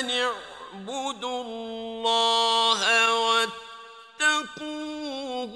أن واتقوه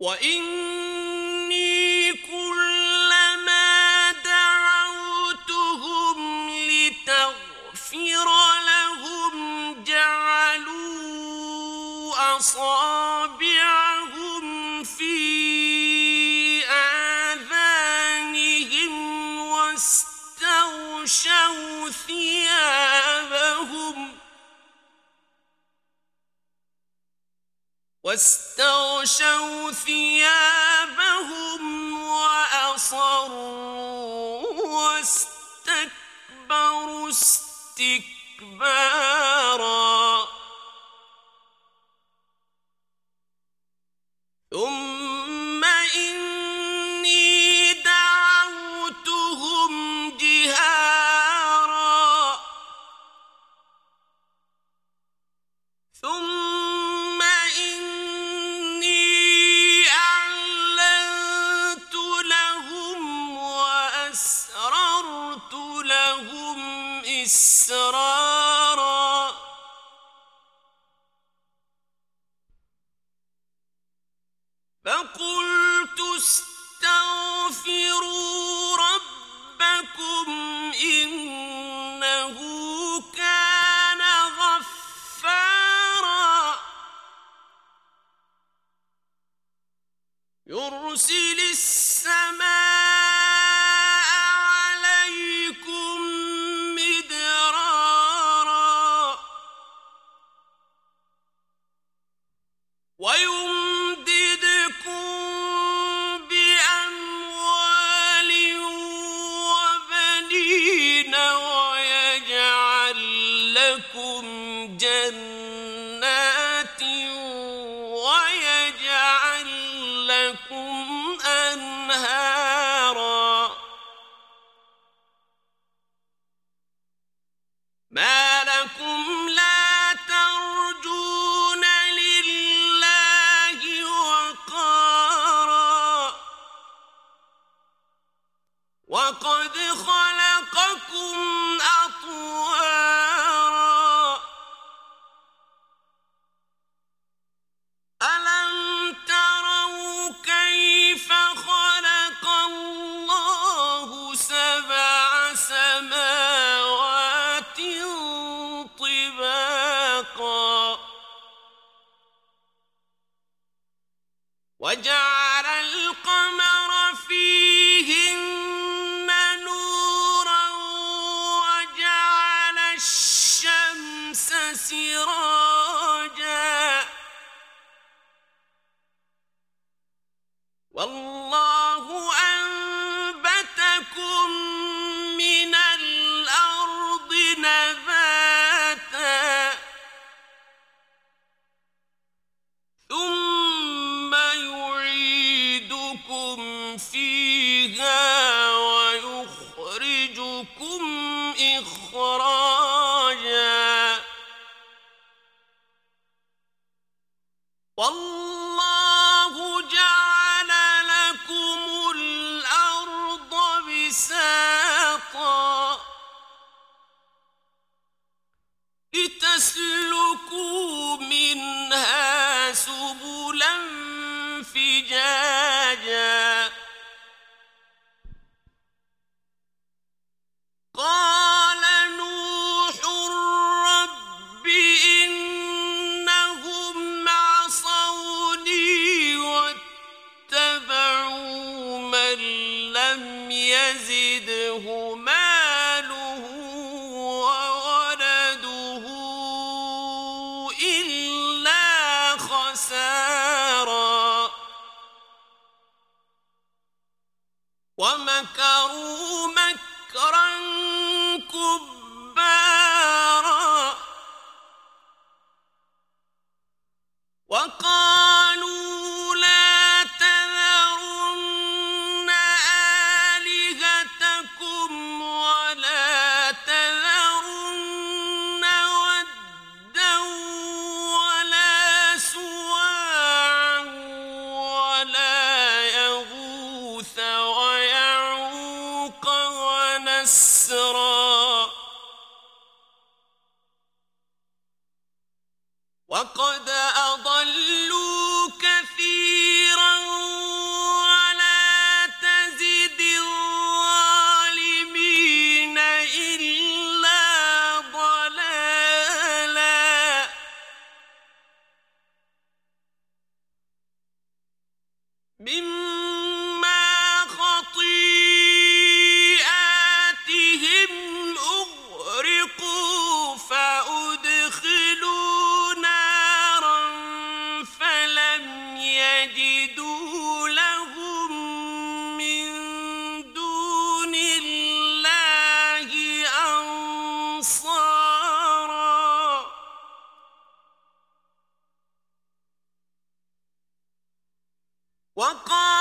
وَإِن واستغشوا ثيابهم وأصروا واستكبروا استكبارا فقلت استغفروا ربكم إنه كان غفارا. يرسل السماء Bye. وجعل القمر فيهن نورا وجعل الشمس سراجا. والله جائے ومكروا مكرا وقال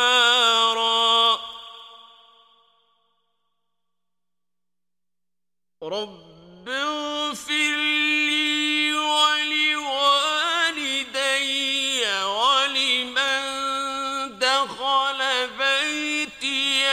نارا رب اغفر لي ولوالدي ولمن دخل بيتي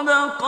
صدق